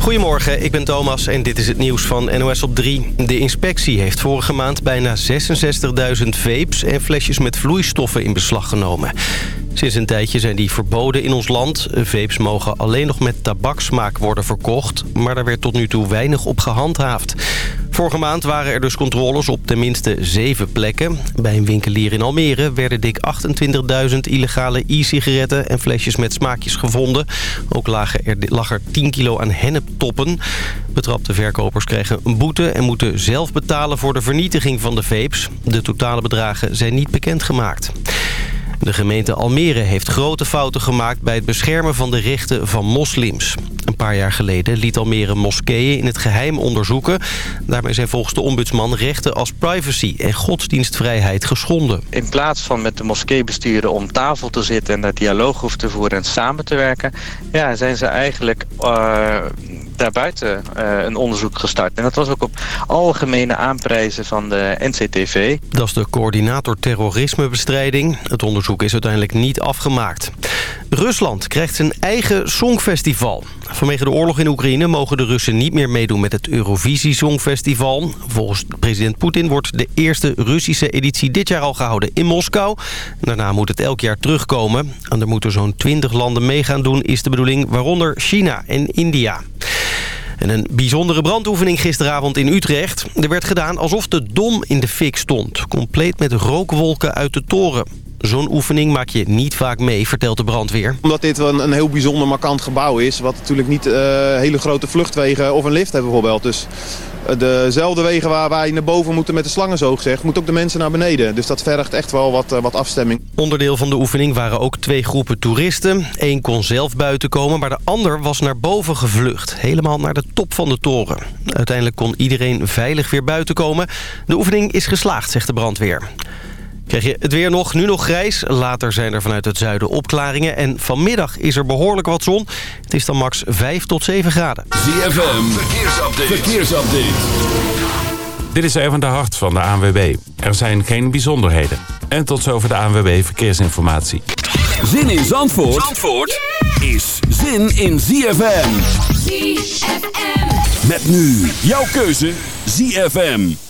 Goedemorgen, ik ben Thomas en dit is het nieuws van NOS op 3. De inspectie heeft vorige maand bijna 66.000 vapes en flesjes met vloeistoffen in beslag genomen. Sinds een tijdje zijn die verboden in ons land. Vapes mogen alleen nog met tabaksmaak worden verkocht... maar daar werd tot nu toe weinig op gehandhaafd. Vorige maand waren er dus controles op tenminste zeven plekken. Bij een winkelier in Almere werden dik 28.000 illegale e-sigaretten... en flesjes met smaakjes gevonden. Ook lagen er, lag er 10 kilo aan henneptoppen. Betrapte verkopers kregen een boete... en moeten zelf betalen voor de vernietiging van de vapes. De totale bedragen zijn niet bekendgemaakt. De gemeente Almere heeft grote fouten gemaakt bij het beschermen van de rechten van moslims. Een paar jaar geleden liet Almere moskeeën in het geheim onderzoeken. Daarmee zijn volgens de ombudsman rechten als privacy en godsdienstvrijheid geschonden. In plaats van met de moskeebestuurder om tafel te zitten en daar dialoog over te voeren en samen te werken... Ja, zijn ze eigenlijk uh, daarbuiten uh, een onderzoek gestart. En dat was ook op algemene aanprijzen van de NCTV. Dat is de coördinator terrorismebestrijding. Het onderzoek is uiteindelijk niet afgemaakt. Rusland krijgt zijn eigen songfestival. Vanwege de oorlog in Oekraïne mogen de Russen niet meer meedoen met het Eurovisie Songfestival. Volgens president Poetin wordt de eerste Russische editie dit jaar al gehouden in Moskou. Daarna moet het elk jaar terugkomen. En er moeten zo'n 20 landen mee gaan doen, is de bedoeling, waaronder China en India. En een bijzondere brandoefening gisteravond in Utrecht. Er werd gedaan alsof de Dom in de fik stond. Compleet met rookwolken uit de toren. Zo'n oefening maak je niet vaak mee, vertelt de brandweer. Omdat dit een, een heel bijzonder markant gebouw is... wat natuurlijk niet uh, hele grote vluchtwegen of een lift hebben bijvoorbeeld. Dus dezelfde wegen waar wij naar boven moeten met de slangen zo gezegd... moet ook de mensen naar beneden. Dus dat vergt echt wel wat, wat afstemming. Onderdeel van de oefening waren ook twee groepen toeristen. Eén kon zelf buiten komen, maar de ander was naar boven gevlucht. Helemaal naar de top van de toren. Uiteindelijk kon iedereen veilig weer buiten komen. De oefening is geslaagd, zegt de brandweer. Krijg je het weer nog, nu nog grijs. Later zijn er vanuit het zuiden opklaringen. En vanmiddag is er behoorlijk wat zon. Het is dan max 5 tot 7 graden. ZFM, verkeersupdate. verkeersupdate. Dit is even de hart van de ANWB. Er zijn geen bijzonderheden. En tot zover de ANWB Verkeersinformatie. Zin in Zandvoort, Zandvoort is zin in ZFM. ZFM. Met nu jouw keuze ZFM.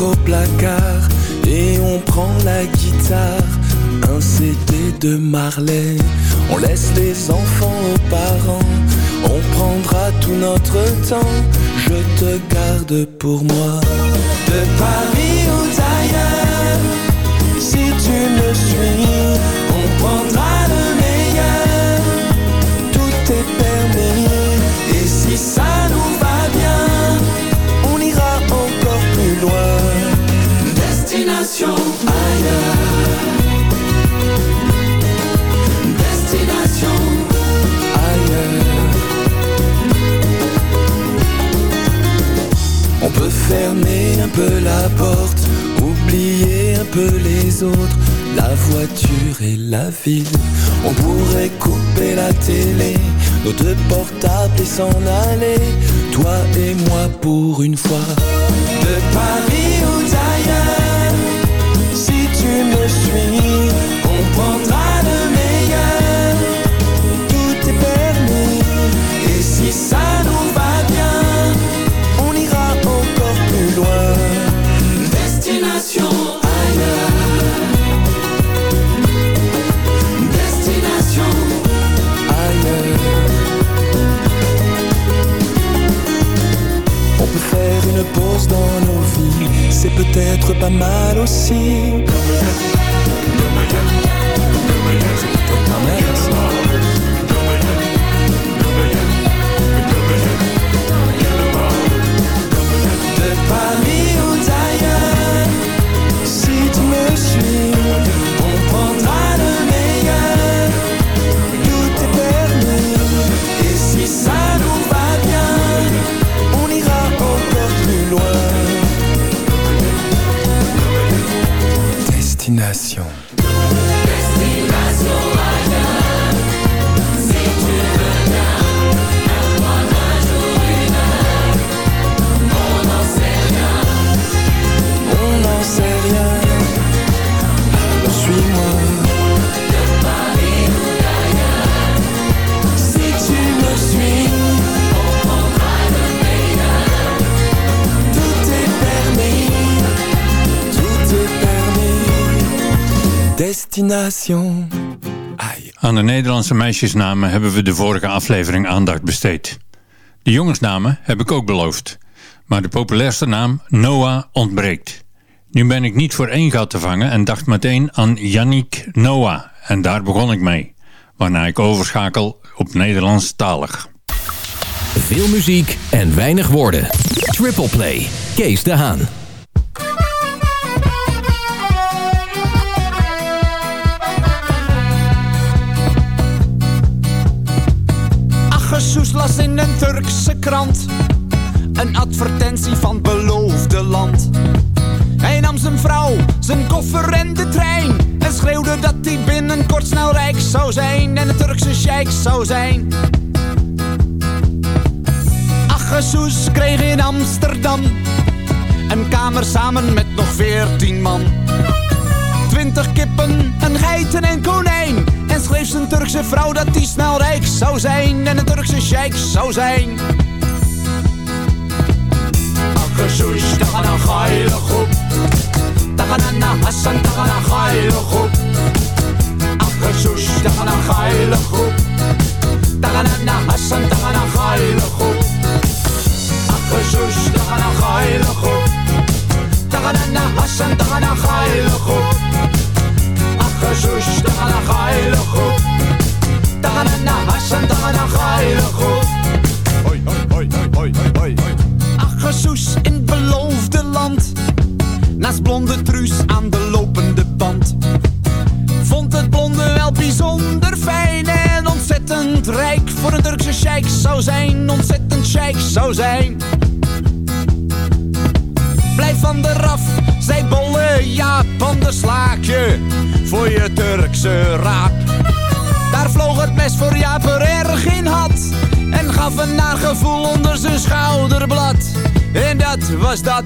Au placard et on prend la guitare, un CD de Marley. On laisse les enfants aux parents, on prendra tout notre temps. Je te garde pour moi. De Paris ou d'ailleurs, si tu me suis, On pourrait couper la télé, nos deux portables et s'en aller, toi et moi pour une fois. De Paris vies, c'est peut-être pas mal aussi. Aan de Nederlandse meisjesnamen hebben we de vorige aflevering aandacht besteed. De jongensnamen heb ik ook beloofd. Maar de populairste naam, Noah, ontbreekt. Nu ben ik niet voor één gat te vangen en dacht meteen aan Yannick Noah. En daar begon ik mee. Waarna ik overschakel op Nederlandstalig. Veel muziek en weinig woorden. Triple Play. Kees de Haan. Aggesoes las in een Turkse krant Een advertentie van beloofde land Hij nam zijn vrouw, zijn koffer en de trein En schreeuwde dat hij binnenkort snel rijk zou zijn En een Turkse sheik zou zijn Aggesoes kreeg in Amsterdam Een kamer samen met nog veertien man Twintig kippen, een geiten en konijn. En schreef zijn Turkse vrouw dat hij snel rijk zou zijn. En een Turkse sheik zou zijn. Akkesoes, tagana geile groep. Tagana Hassan, tagana geile groep. Akkesoes, tagana geile groep. Tagana Hassan, tagana geile groep. Akkesoes, tagana geile groep. Tagana Hassan, tagana geile groep. Akkesoes, tagana geile groep. Tagana Hassan, tagana geile groep. Hoi, hoi, hoi, hoi, hoi. Akkesoes in het beloofde land. Naast blonde truus aan de lopende band. Vond het blonde wel bijzonder fijn en ontzettend rijk. Voor een Turkse sheik zou zijn, ontzettend sheik zou zijn. Blijf van de raf, zei bolle Jaap, anders slaak je voor je Turkse raap. Daar vloog het mes voor Jaap er erg in had en gaf een naar gevoel onder zijn schouderblad. En dat was dat.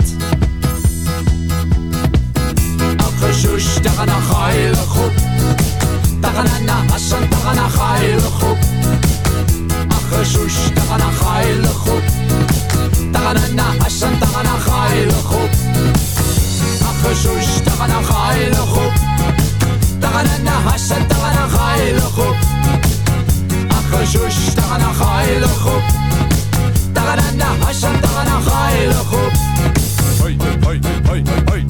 Akkesoes, tagana geile groep. Tagana Hassan, tagana geile groep. Akkesoes, tagana geile groep. Tagana Hassan, tagana geile groep. Akkesoes, tagana geile groep. Tagana tagana groep. Akkesoes, tagana geile groep. Tagana Hassan, tagana geile groep. Hoi, hoi, hoi, hoi, hoi.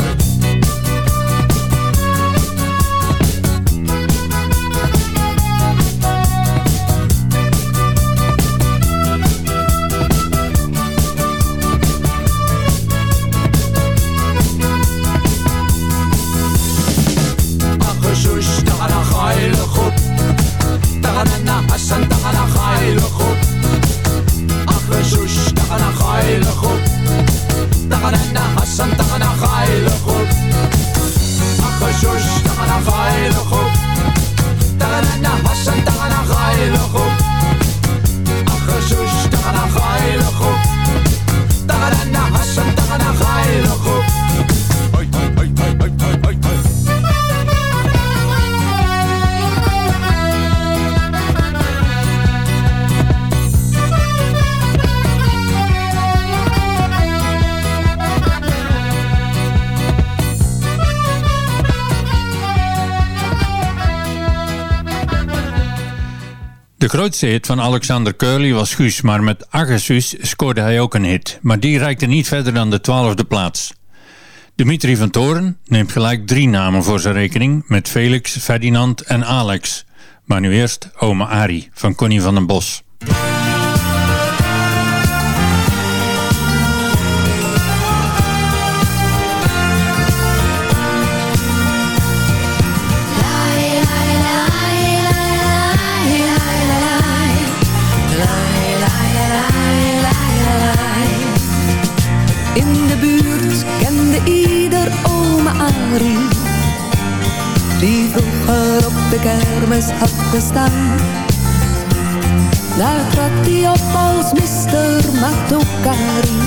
De grootste hit van Alexander Curly was Guus, maar met Agasus scoorde hij ook een hit. Maar die reikte niet verder dan de twaalfde plaats. Dimitri van Toren neemt gelijk drie namen voor zijn rekening met Felix, Ferdinand en Alex. Maar nu eerst Oma Ari van Connie van den Bos. De kermis had gestaan. Daar trad hij op als Mr. Matokari.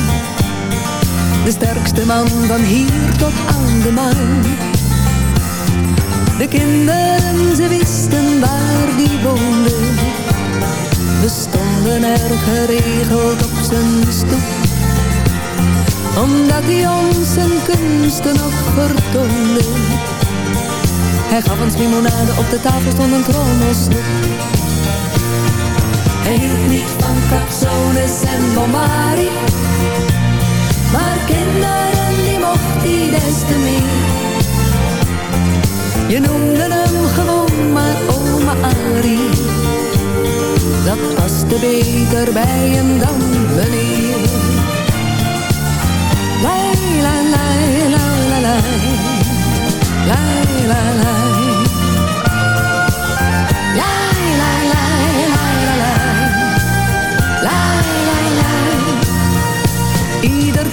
De sterkste man van hier tot aan de maan. De kinderen, ze wisten waar die woonde. We stonden er geregeld op zijn stoep. Omdat hij ons zijn kunsten nog vertoonde. Hij gaf ons limonade, op de tafel stond een trommelsnoep. Hij hield niet van capsones en bombari. Maar kinderen, die mocht hij des te meer. Je noemde hem gewoon maar oma Arie. Dat paste beter bij hem dan meneer. La, la, la, la, la. La,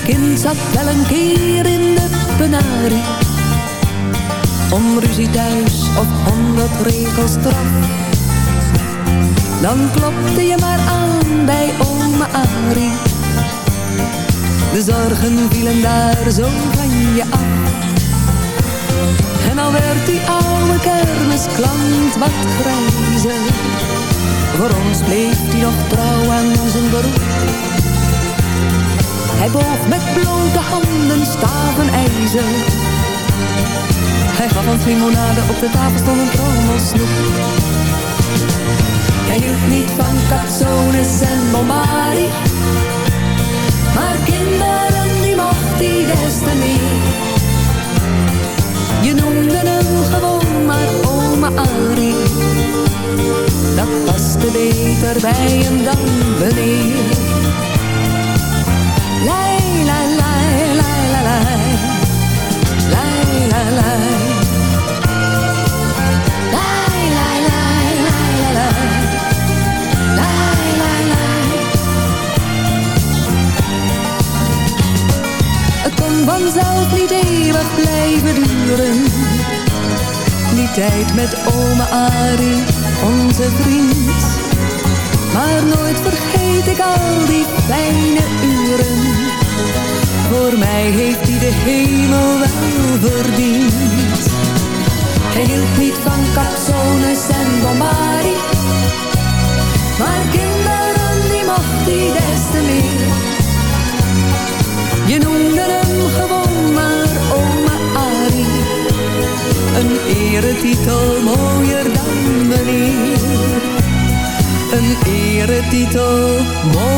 kind zat wel een keer in de penarie. Om ruzie thuis of honderd regels straf. Dan klopte je maar aan bij oma Arie. De zorgen vielen daar zo van je af. Al werd die oude kermisklant wat grijzer. Voor ons bleef hij nog trouw aan zijn beroep. Hij boog met blote handen staven ijzer. Hij gaf ons limonade, op de tafel stond een trommelsnoep. Hij hield niet van capsones en bombari. Maar kinderen, die mocht hij des te. Je noemde hem gewoon maar oma Arie. Dat paste beter bij hem dan wanneer. Lai, la, lai, lai, la, lai. Lai, la, lai. Lai, lai, vanzelf niet eeuwig blijven duren. Die tijd met oma Arie, onze vriend. Maar nooit vergeet ik al die fijne uren. Voor mij heeft hij de hemel wel verdiend. Hij hield niet van capsones en bombari. Maar kinderen, die mocht hij des te meer. little more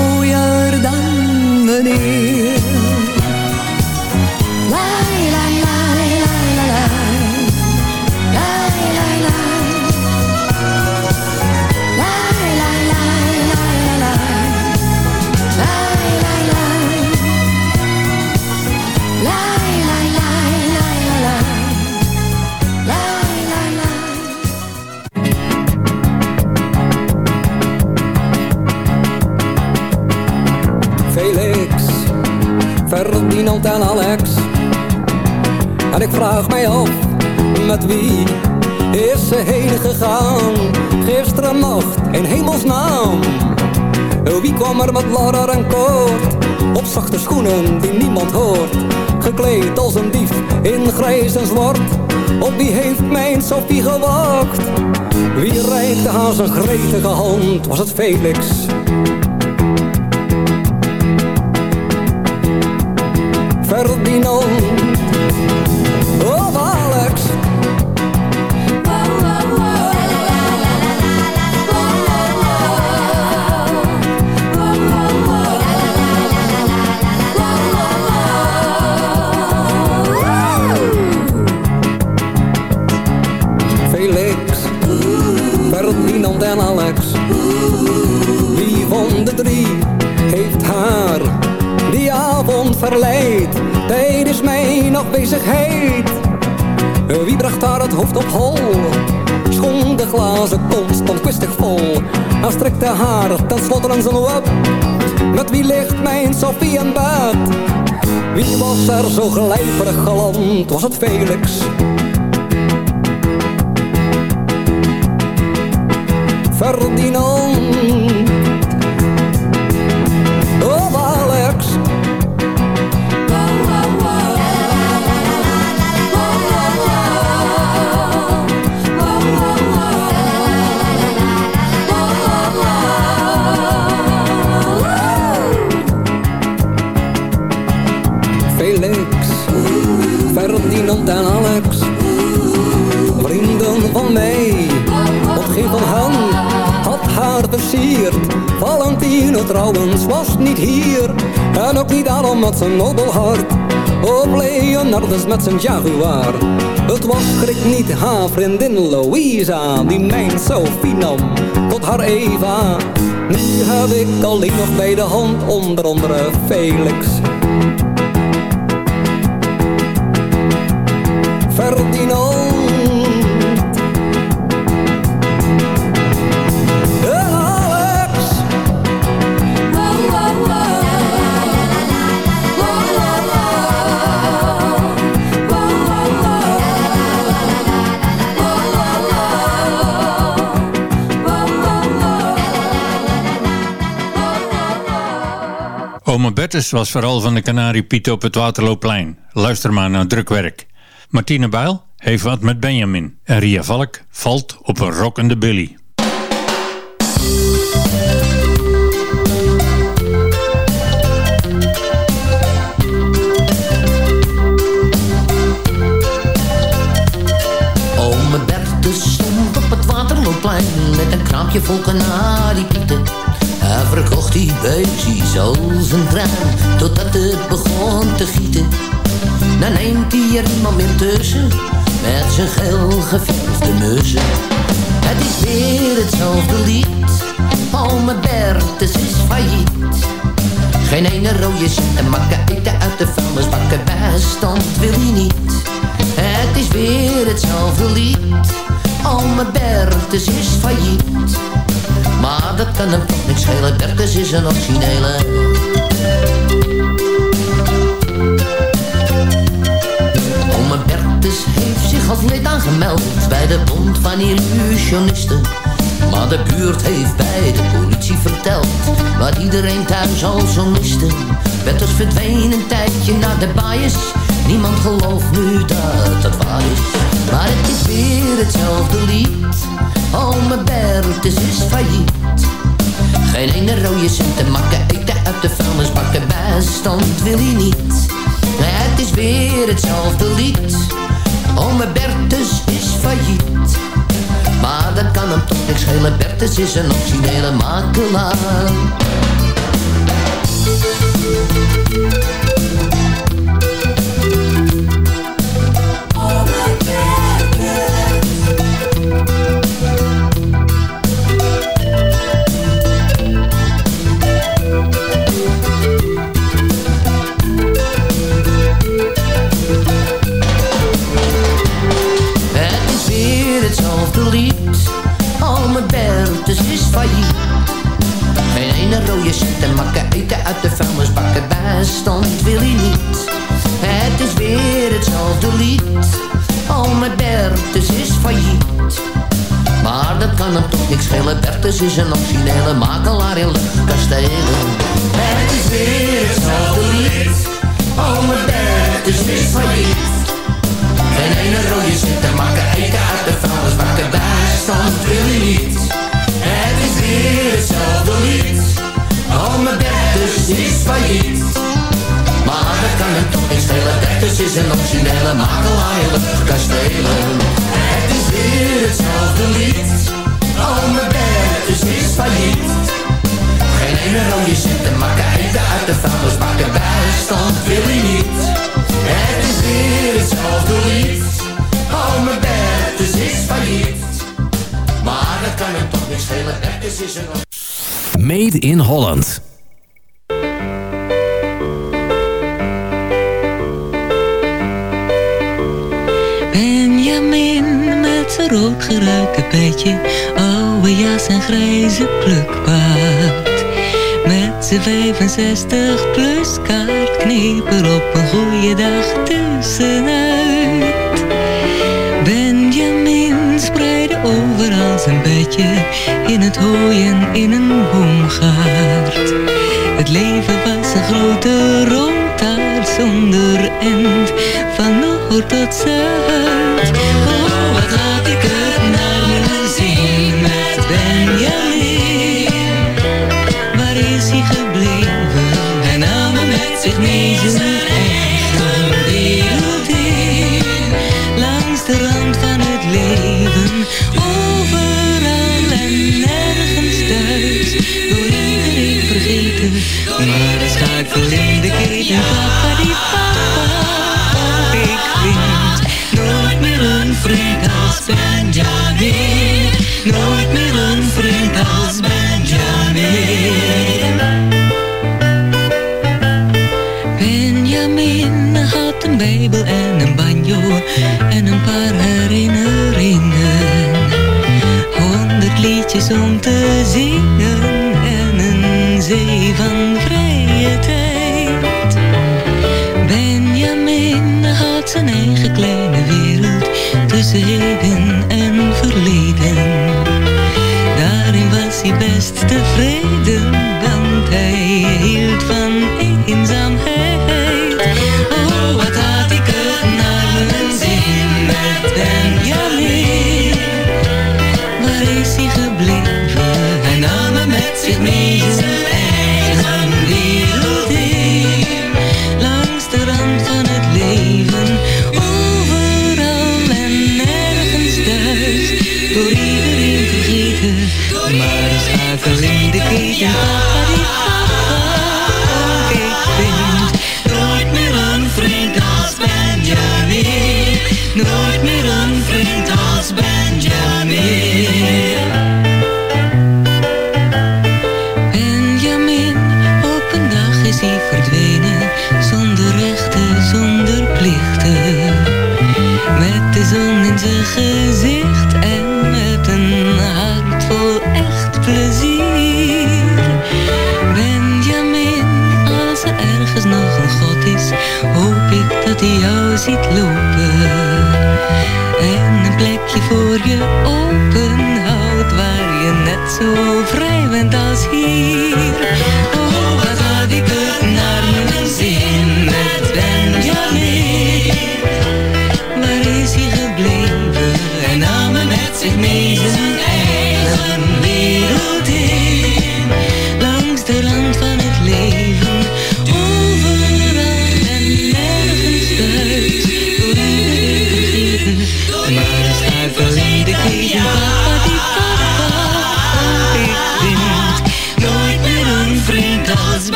ladder en koord? Op zachte schoenen die niemand hoort. Gekleed als een dief in grijs en zwart. Op wie heeft mijn Sophie gewacht? Wie reikte haar zijn gretige hand? Was het Felix? Schoon de glazen kol stond kwistig vol. Hij strekte haar, ten slotte langs een web. Met wie ligt mijn Sophie in bed? Wie was er zo glijperig galant? Was het Felix? Ferdinand. En Alex. Vrienden van mij, want geen van hen had haar versierd. Valentine trouwens was niet hier. En ook niet Adam met zijn nobel hart. Op Leonardus met zijn Jaguar. Het was schrik niet haar vriendin Louisa, die mijn Sophie nam tot haar Eva. Nu heb ik alleen nog bij de hand onder andere Felix Was vooral van de Canariepiet op het Waterloopplein. Luister maar naar drukwerk. Martine Bijl heeft wat met Benjamin. En Ria Valk valt op een rockende Billy. Op het Waterloopplein met een kraampje vol kanariepieten. Totdat het begon te gieten. Dan neemt hij er iemand meer tussen met zijn geel geverfde neuzen. Het is weer hetzelfde lied, Ome Bertus is failliet. Geen ene rode en makken eten uit de vuilnisbakken bijstand wil hij niet. Het is weer hetzelfde lied, Ome Bertus is failliet. Maar dat kan hem toch niks schelen, Bertus is een originele. Heeft zich als lid aangemeld bij de bond van illusionisten. Maar de buurt heeft bij de politie verteld wat iedereen thuis al zo miste. Bertus verdween een tijdje naar de bias. Niemand gelooft nu dat het waar is. Maar het is weer hetzelfde lied. Ome Bertus is failliet. Geen ene rode cent te makken, eten uit de vuilnisbakken, bijstand wil hij niet. Het is weer hetzelfde lied, ome Bertus is failliet. Maar dat kan hem toch niks schelen, Bertus is een originele makelaar. Hetzelfde lied, ome Bertus is failliet. Geen ene rode cent en makken eten uit de vuilnisbakken, bijstand wil hij niet. Het is weer hetzelfde lied, ome Bertus is failliet. Maar dat kan hem toch niks schelen, Bertus is een originele makelaar in luchtkastelen. Het is weer hetzelfde lied, ome Bertus is failliet. Geen ene rode te maken, eten uit de vuilnisbakken, bijstand wil hij niet. Het is weer hetzelfde lied, ome Bertus is failliet. Maar dat kan hem toch niet schelen, Bertus is een originele in luchtkastelen. Het is weer hetzelfde lied, ome Bertus is failliet. Geen ene rode te maken, eten uit de vuilnisbakken, bijstand wil hij niet. Het is weer hetzelfde lied, ome Bertus is failliet. Maar dat kan hem toch niet schelen, Bertus is een... Made in Holland. Benjamin met zijn roodgeruite petje, oude jas en grijze plukbaard. Met zijn 65 plus kaart kneep er op een goede dag tussenuit. Benjamin spreidde overal zijn bedje, in het hooi en in een boomgaard. Het leven was een grote rondaard zonder end, van noord tot zuid. Oh, wat had ik zich ziet lopen en een plekje voor je openhoudt waar je net zo vrij bent als hier. Oh, wat had ik er naar mijn zin met Benjamin? Waar is hij gebleven? en nam me met zich mee zijn eigen wereld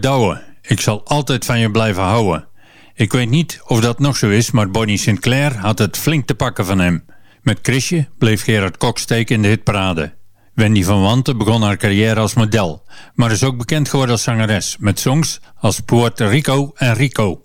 Douwe, ik zal altijd van je blijven houden. Ik weet niet of dat nog zo is, maar Bonnie Sinclair had het flink te pakken van hem. Met Chrisje bleef Gerard Kok steken in de hitparade. Wendy van Wanten begon haar carrière als model, maar is ook bekend geworden als zangeres, met songs als Puerto Rico en Rico.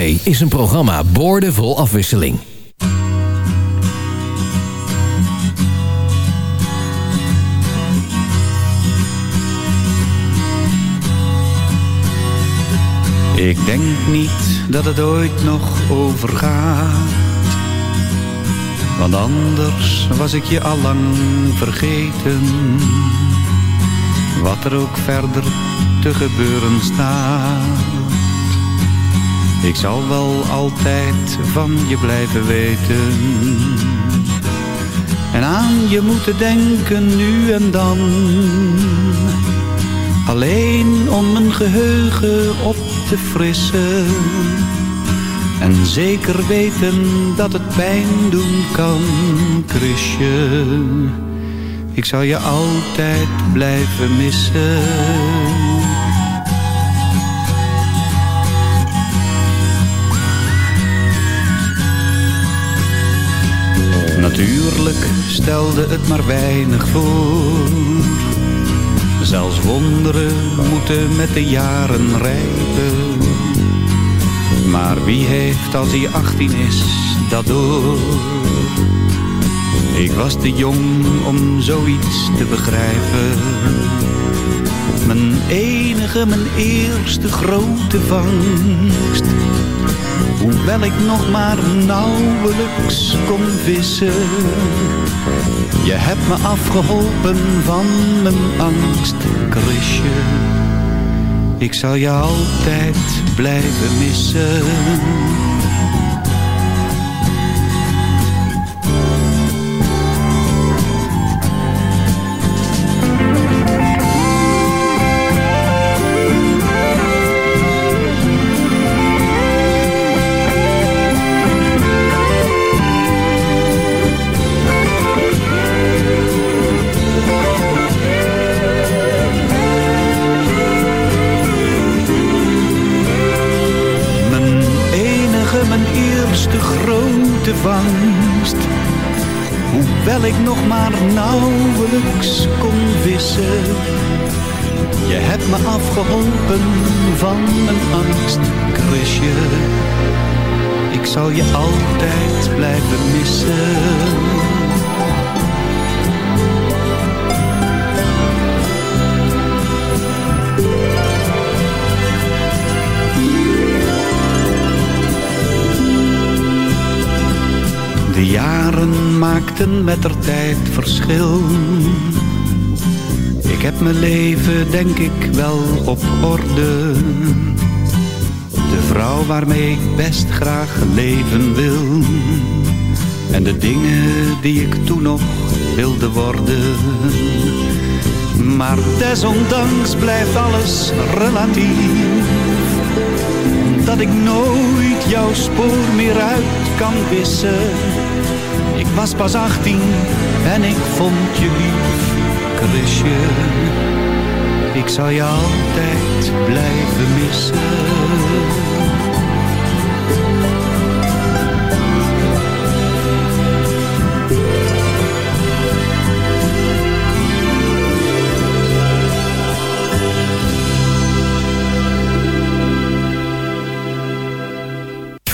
Is een programma boordevol afwisseling. Ik denk niet dat het ooit nog overgaat. Want anders was ik je allang vergeten. Wat er ook verder te gebeuren staat. Ik zal wel altijd van je blijven weten. En aan je moeten denken nu en dan. Alleen om mijn geheugen op te frissen. En zeker weten dat het pijn doen kan, Chrisje. Ik zal je altijd blijven missen. Natuurlijk stelde het maar weinig voor. Zelfs wonderen moeten met de jaren rijpen. Maar wie heeft als hij 18 is dat door? Ik was te jong om zoiets te begrijpen. Mijn enige, mijn eerste grote vangst. Hoewel ik nog maar nauwelijks kon vissen. Je hebt me afgeholpen van mijn angst, Chrisje. Ik zal je altijd blijven missen. De jaren maakten met der tijd verschil. Ik heb mijn leven denk ik wel op orde. De vrouw waarmee ik best graag leven wil. En de dingen die ik toen nog wilde worden. Maar desondanks blijft alles relatief. Omdat ik nooit jouw spoor meer uit kan wissen ik was pas 18 en ik vond je lief, Chrisje. Ik zal je altijd blijven missen.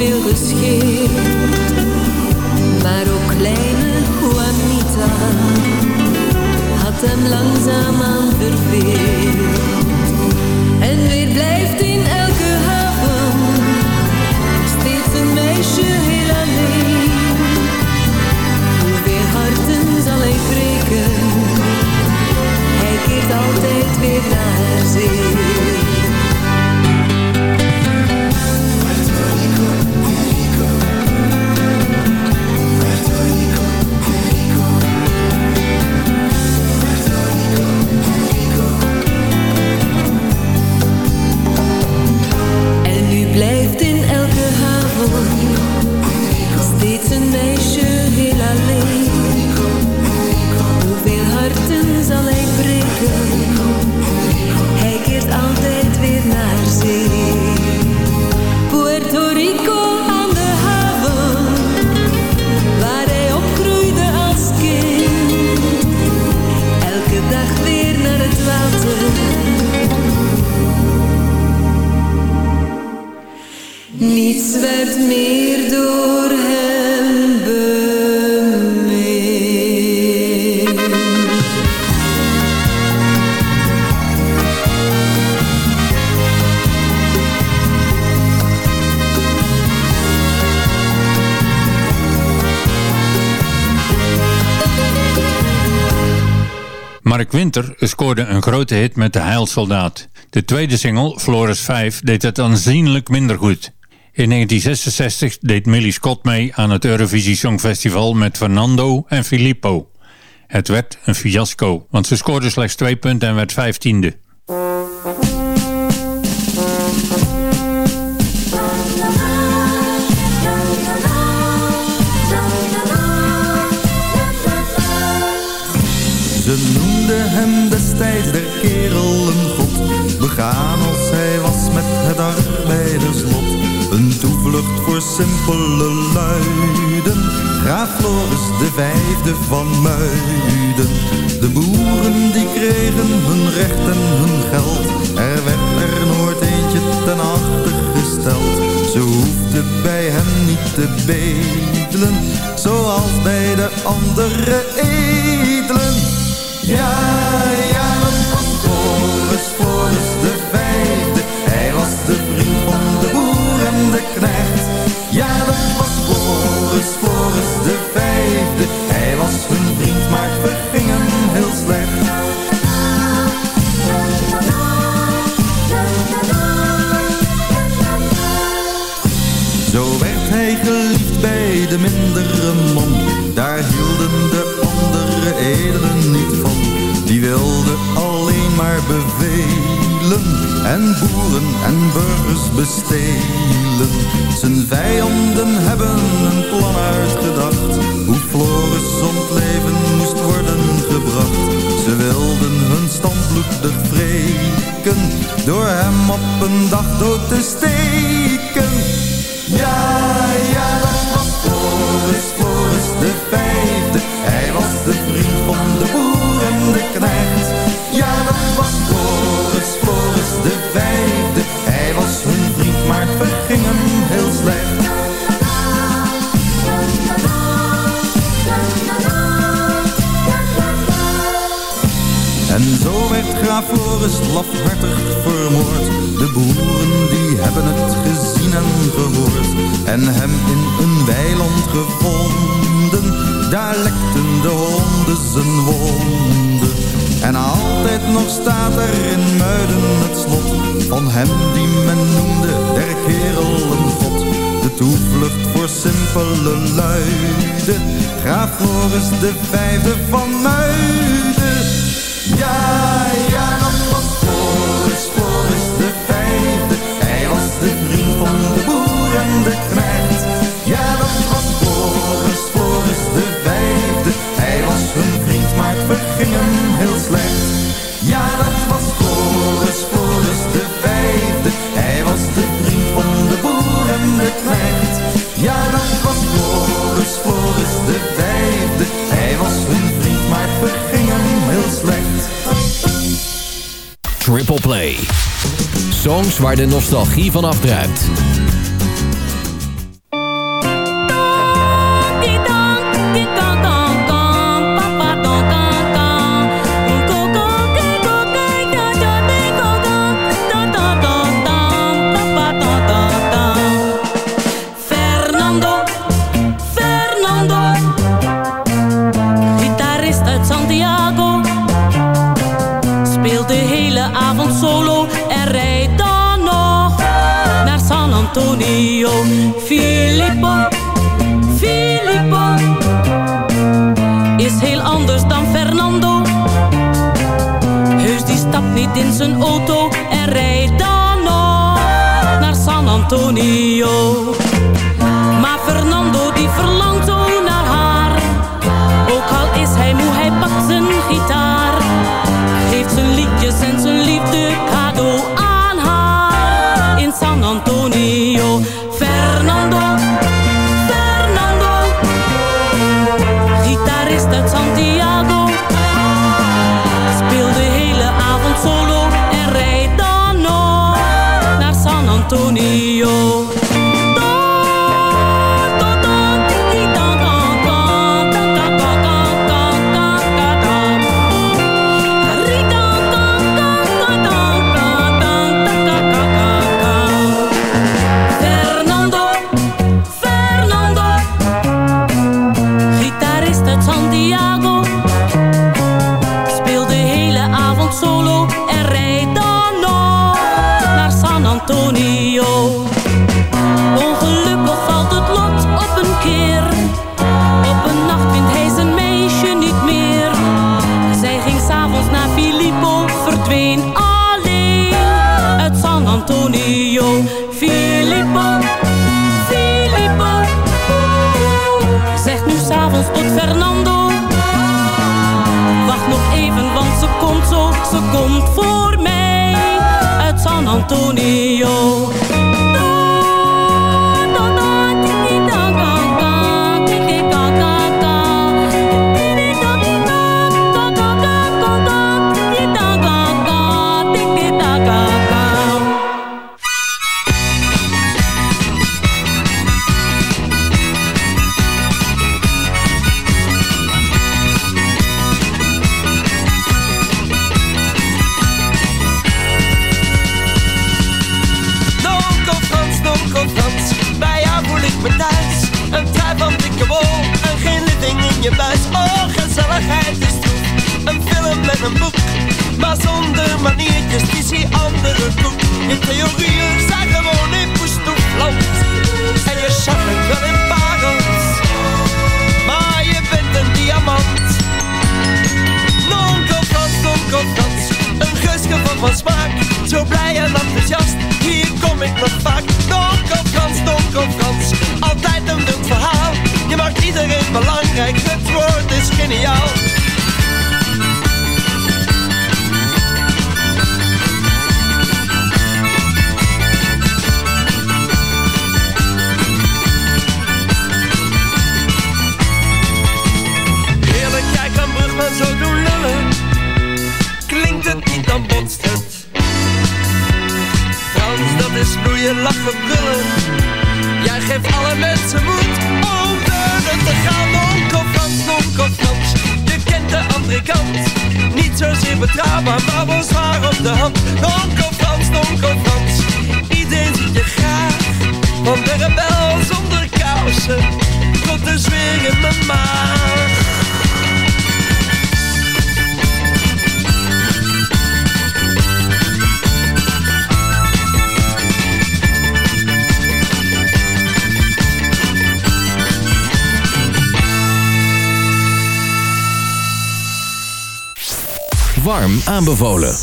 veel gescheeld. Maar ook kleine Juanita had hem langzaamaan verveeld. En weer blijft in elke haven steeds een meisje heel alleen. Hoeveel harten zal hij breken? Hij keert altijd weer naar zee. Scoorde een grote hit met De Heilsoldaat. De tweede single, Flores 5, deed het aanzienlijk minder goed. In 1966 deed Millie Scott mee aan het Eurovisie Songfestival met Fernando en Filippo. Het werd een fiasco, want ze scoorde slechts twee punten en werd vijftiende. Simpele luiden. Graaf Floris de vijfde van Muiden. De boeren die kregen hun recht en hun geld. Er werd er nooit eentje ten achter gesteld. Ze hoefden bij hem niet te bedelen Zoals bij de andere edelen. Ja, de mindere man. Daar hielden de andere edelen niet van. Die wilden alleen maar bevelen. En boeren en burgers bestelen. Zijn vijanden hebben een plan uitgedacht. Hoe Floris ontleven moest worden gebracht. Ze wilden hun standbloedig wreken. Door hem op een dag dood te steken. Graaf Floris lafhartig vermoord. De boeren die hebben het gezien en gehoord. En hem in een weiland gevonden. Daar lekten de honden zijn wonden. En altijd nog staat er in Muiden het slot. Van hem die men noemde der kerel een god. De toevlucht voor simpele luiden. Graaf Floris de vijfde van Muiden. Heel slecht. Ja, dat was Floris, Floris de vijfde. Hij was de vriend van de boer en de knecht. Ja, dat was Floris, Floris de vijfde. Hij was hun vriend, maar verging hem heel slecht. Triple Play. Songs waar de nostalgie van afdruipt. Niet in zijn auto en rijdt dan nog naar San Antonio. Maar Fernando die verlangt uit zie andere koek. Je theorieën zijn gewoon in poestoefland. En je schattert wel in parels, maar je bent een diamant. Nonkel Frans, nonkel Frans, een geusgeval van smaak. Zo blij en enthousiast, hier kom ik nog vaak. Donker Frans, donker Frans, altijd een wild verhaal. Je maakt iedereen belangrijk, het woord is geniaal. Vloeien, lachen, brullen. Jij geeft alle mensen moed om verder te gaan. Onkel Frans, onkel Frans, je kent de andere kant. Niet zozeer betrouwbaar, maar wel zwaar op de hand. Onkel Frans, onkel Frans, iedereen ziet je graag. Van de rebel zonder kousen, tot de zweer in mijn maag. Warm aanbevolen.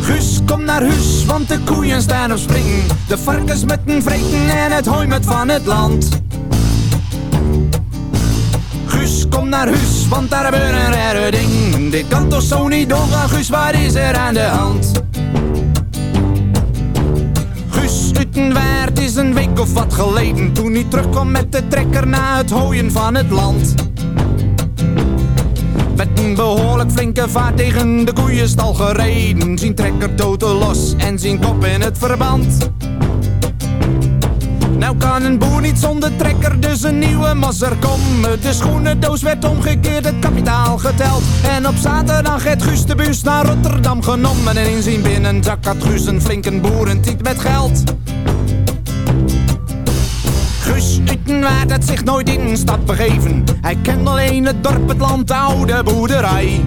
Guus, kom naar huis, want de koeien staan op springen. De varkens met een vreten en het hooi met van het land. Guus, kom naar huis, want daar gebeuren een rare ding. Dit kan toch zo niet doorgaan, Guus, wat is er aan de hand? Utenwaard is een week of wat geleden Toen hij terugkwam met de trekker na het hooien van het land Met een behoorlijk flinke vaart tegen de koeienstal gereden Zien trekker totaal los en zien kop in het verband nou kan een boer niet zonder trekker, dus een nieuwe masser komen. De schoenendoos werd omgekeerd, het kapitaal geteld. En op zaterdag het Guus de bus naar Rotterdam genomen. En in zijn binnenzak had Guus een flinke boerentiet met geld. Guus Utenwaard had zich nooit in stad begeven. Hij kent alleen het dorp, het land, de oude boerderij.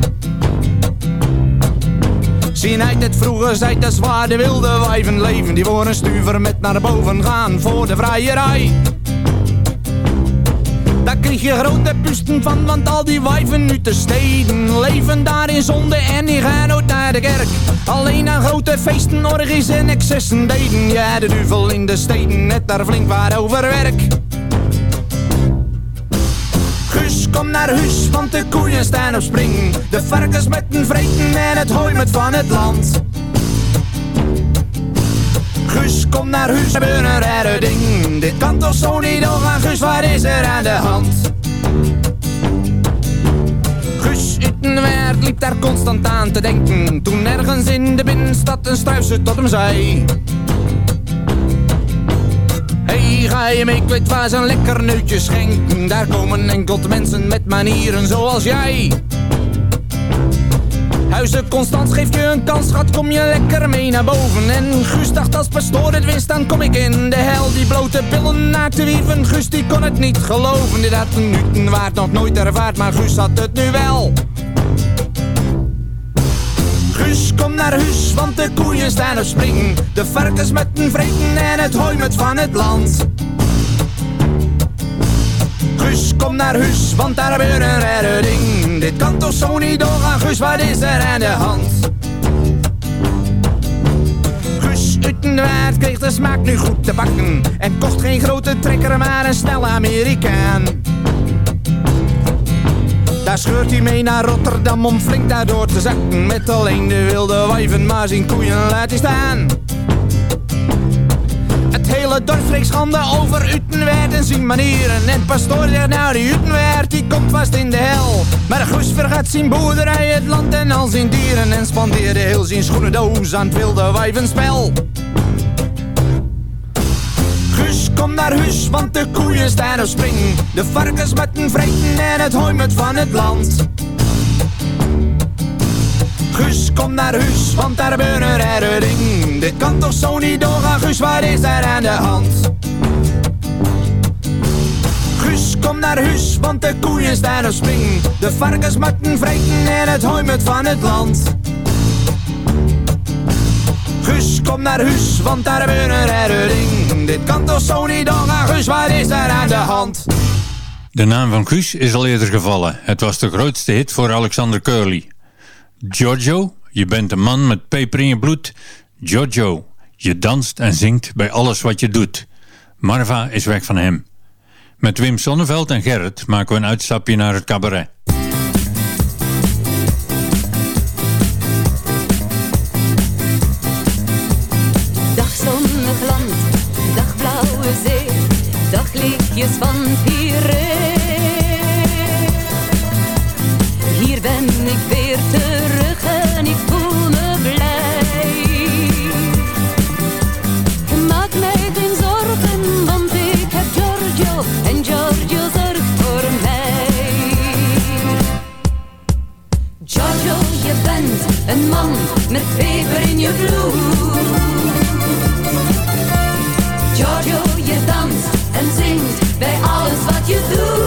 Zien uit het vroeger zijt de zwaar de wilde wijven leven Die voor een stuver met naar boven gaan voor de vrijerij kreeg je grote pusten van, want al die wijven nu te steden Leven daar in zonde en die gaan nooit naar de kerk Alleen aan grote feesten, orgies en excessen deden Ja, de duvel in de steden, net daar flink waar over werk kom naar huis, want de koeien staan op spring. De varkens met een vreten en het hooi met van het land. Guus, kom naar huis, we hebben een rare ding. Dit kan toch zo niet doorgaan, Guus, wat is er aan de hand? Guus Utenwaard liep daar constant aan te denken. Toen ergens in de binnenstad een struisje tot hem zei. Hey, ga je mee kwijt waar ze een lekker neutje schenken? Daar komen enkel mensen met manieren zoals jij. Huizen Constant geeft je een kans, schat, kom je lekker mee naar boven. En Guus dacht als pastoor het wist, dan kom ik in de hel. Die blote billen naakte wieven, Guus die kon het niet geloven. Dit had een waard nog nooit ervaard, maar Guus had het nu wel. Guus, kom naar huis, want de koeien staan op spring. De varkens met een vreten en het hooi met van het land. Guus, kom naar huis, want daar gebeurt een rare ding. Dit kan toch zo niet doorgaan, Guus, wat is er aan de hand? Guus Utenwaard kreeg de smaak nu goed te bakken. En kocht geen grote trekker, maar een snelle Amerikaan. Daar scheurt hij mee naar Rotterdam om flink daardoor te zakken. Met alleen de wilde wijven, maar zijn koeien laat hij staan. Het hele dorp spreekt schande over Utenwaard en zijn manieren. En pastoor zegt nou die Utenwaard die komt vast in de hel. Maar de Goes vergat zijn boerderij, het land en al zijn dieren. En spandeerde heel zijn schoenendoos aan het wilde wijvenspel. Guus, kom naar huis, want de koeien staan op spring. De varkens met een vreten en het hooi met van het land. Guus, kom naar huis, want daar gebeurt een rare ding. Dit kan toch zo niet doorgaan, Guus, wat is er aan de hand? Guus, kom naar huis, want de koeien staan op spring. De varkens met een vreten en het hooi met van het land. Guus, kom naar huis, want daar gebeurt een rare ding. Dit kan toch zo niet doorgaan, Guus, wat is er aan de hand? De naam van Guus is al eerder gevallen. Het was de grootste hit voor Alexander Curly. Giorgio, je bent een man met peper in je bloed. Giorgio, je danst en zingt bij alles wat je doet. Marva is weg van hem. Met Wim Sonneveld en Gerrit maken we een uitstapje naar het cabaret. Dag zonnig land, dag blauwe zee, dag lichtjes van Piree. Hier ben ik weer terug een man met peper in je bloed. Giorgio, je danst en zingt bij alles wat je doet.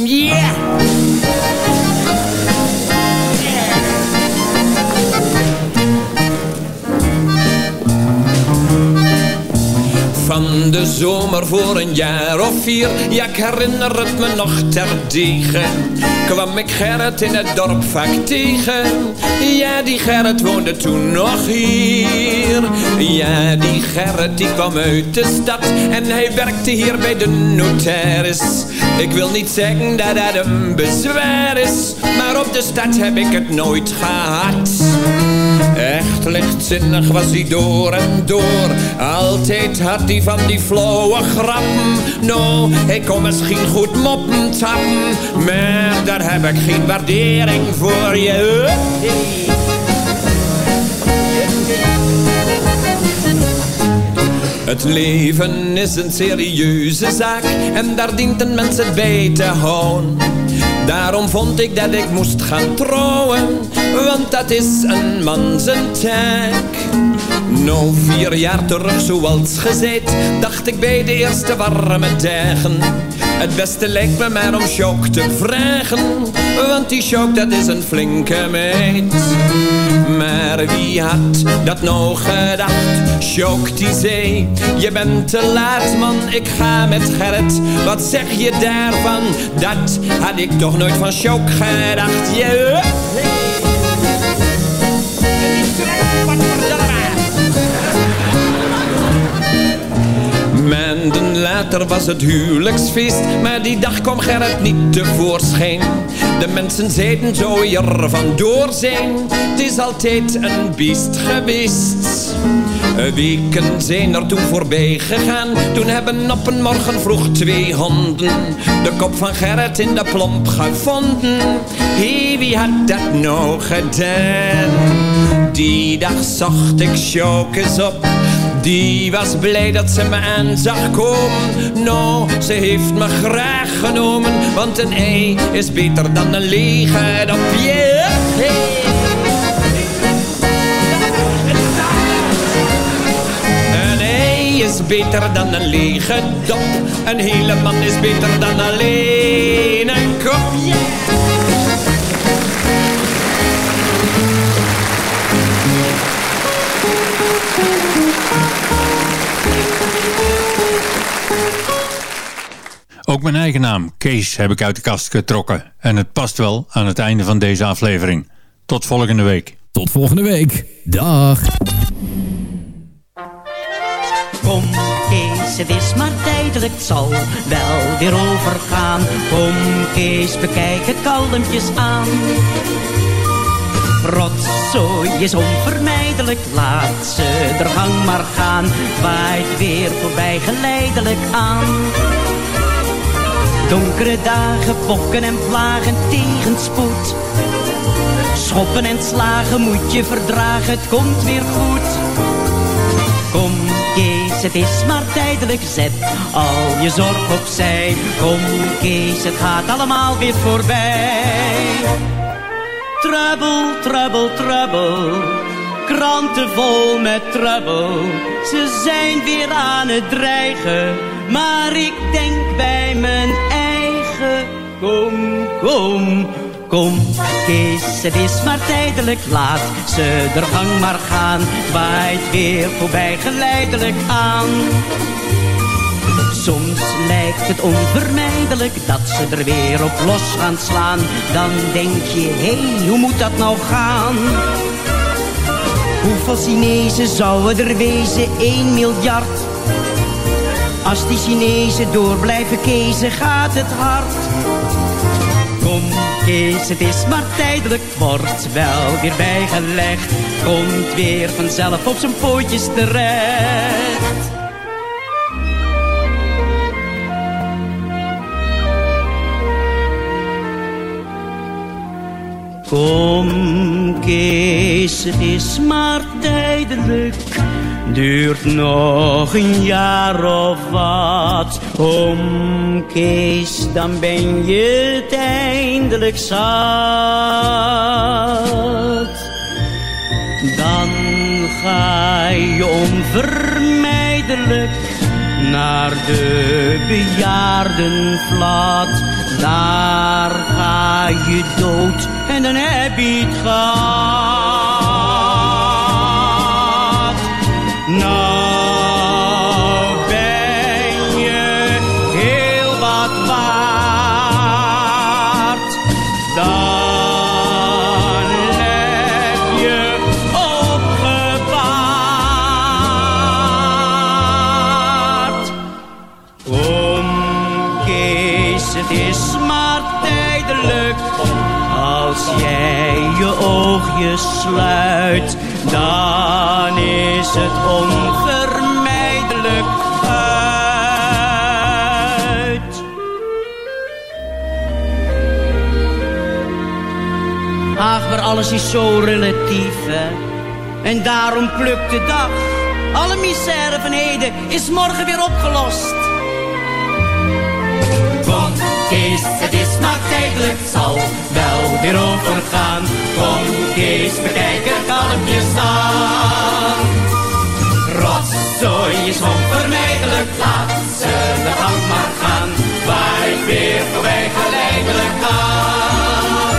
Yeah! Van de zomer voor een jaar of vier, ja ik herinner het me nog terdege. Kwam ik Gerrit in het dorp vaak tegen. Ja, die Gerrit woonde toen nog hier. Ja, die Gerrit die kwam uit de stad en hij werkte hier bij de notaris. Ik wil niet zeggen dat dat een bezwaar is, maar op de stad heb ik het nooit gehad. Echt lichtzinnig was hij door en door. Altijd had hij van die flauwe grappen. Nou, hij kon misschien goed moppen tappen. Maar daar heb ik geen waardering voor je. Het leven is een serieuze zaak en daar dient een mens het bij te houden. Daarom vond ik dat ik moest gaan trouwen, want dat is een man zijn taak. Nou, vier jaar terug, zoals gezegd, dacht ik bij de eerste warme dagen. Het beste lijkt me maar om Sjook te vragen, want die Sjook dat is een flinke meid. Maar wie had dat nou gedacht? Sjook die zei, je bent te laat man, ik ga met Gerrit. Wat zeg je daarvan? Dat had ik toch nooit van Sjook gedacht. Yeah. Maanden later was het huwelijksfeest, maar die dag kwam Gerrit niet tevoorschijn. De mensen zeiden zo er vandoor zijn, het is altijd een beest geweest. Weken zijn er toen voorbij gegaan, toen hebben op een morgen vroeg twee honden de kop van Gerrit in de plomp gevonden. Wie had dat nou gedaan? Die dag zocht ik Sjokes op. Die was blij dat ze me aan zag komen. Nou, ze heeft me graag genomen. Want een ei is beter dan een lege. Hey. Een ei is beter dan een lege dop. Een hele man is beter dan alleen een kop. Ook mijn eigen naam, Kees, heb ik uit de kast getrokken. En het past wel aan het einde van deze aflevering. Tot volgende week. Tot volgende week. Dag. Kom Kees, het is maar tijdelijk, het zal wel weer overgaan. Kom Kees, bekijk het kalmpjes aan. Rotzooi is onvermijdelijk, laat ze er gang maar gaan. Waait weer voorbij geleidelijk aan. Donkere dagen, pokken en plagen, tegenspoed. Schoppen en slagen moet je verdragen, het komt weer goed. Kom Kees, het is maar tijdelijk, zet al je zorg opzij. Kom Kees, het gaat allemaal weer voorbij. Trouble, trouble, trouble. Kranten vol met trouble. Ze zijn weer aan het dreigen. Maar ik denk bij mijn Kom, kom, kom. Kees, het is maar tijdelijk. Laat ze er gang maar gaan. Waait weer voorbij geleidelijk aan. Soms lijkt het onvermijdelijk dat ze er weer op los gaan slaan. Dan denk je, hé, hey, hoe moet dat nou gaan? Hoeveel Chinezen zouden er wezen? 1 miljard. Als die Chinezen door blijven kezen, gaat het hard. Kom, Kees, het is maar tijdelijk, wordt wel weer bijgelegd. Komt weer vanzelf op zijn pootjes terecht. Kom Kees, het is maar tijdelijk, duurt nog een jaar of wat. Kom Kees, dan ben je het eindelijk zat. Dan ga je onvermijdelijk naar de bejaardenvlat. Daar ga je dood en dan heb je het gehad. Je oogjes sluit, dan is het onvermijdelijk uit. Ach, maar alles is zo relatief, hè. En daarom plukt de dag. Alle misère van heden is morgen weer opgelost. Kees, het is maar tijdelijk, zal wel weer overgaan. Kom, Kees, bekijk er kalmpjes aan. Rotzooi is onvermijdelijk, laat ze de gang maar gaan. Waar ik weer voorbij geleidelijk aan.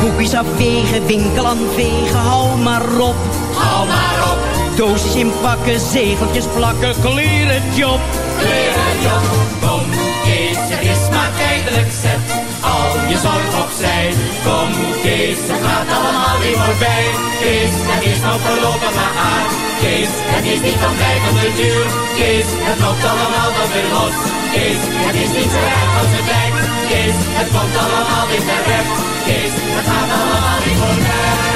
Boekjes afwegen, winkel aan vegen, hou maar op. Hou maar op. Doosjes inpakken, zegeltjes plakken, kleren job. Kleren job, kom Kees, het is maar tijdelijk, zet al je zorg opzij. Kom Kees, het gaat allemaal weer voorbij. Kees, het is nog voorlopig maar aan. Kees, het is niet van blijvende duur. Kees, het loopt allemaal dan weer los. Kees, het is niet zo erg als het lijkt. Kees, het komt allemaal weer terecht. Kees, het gaat allemaal weer voorbij.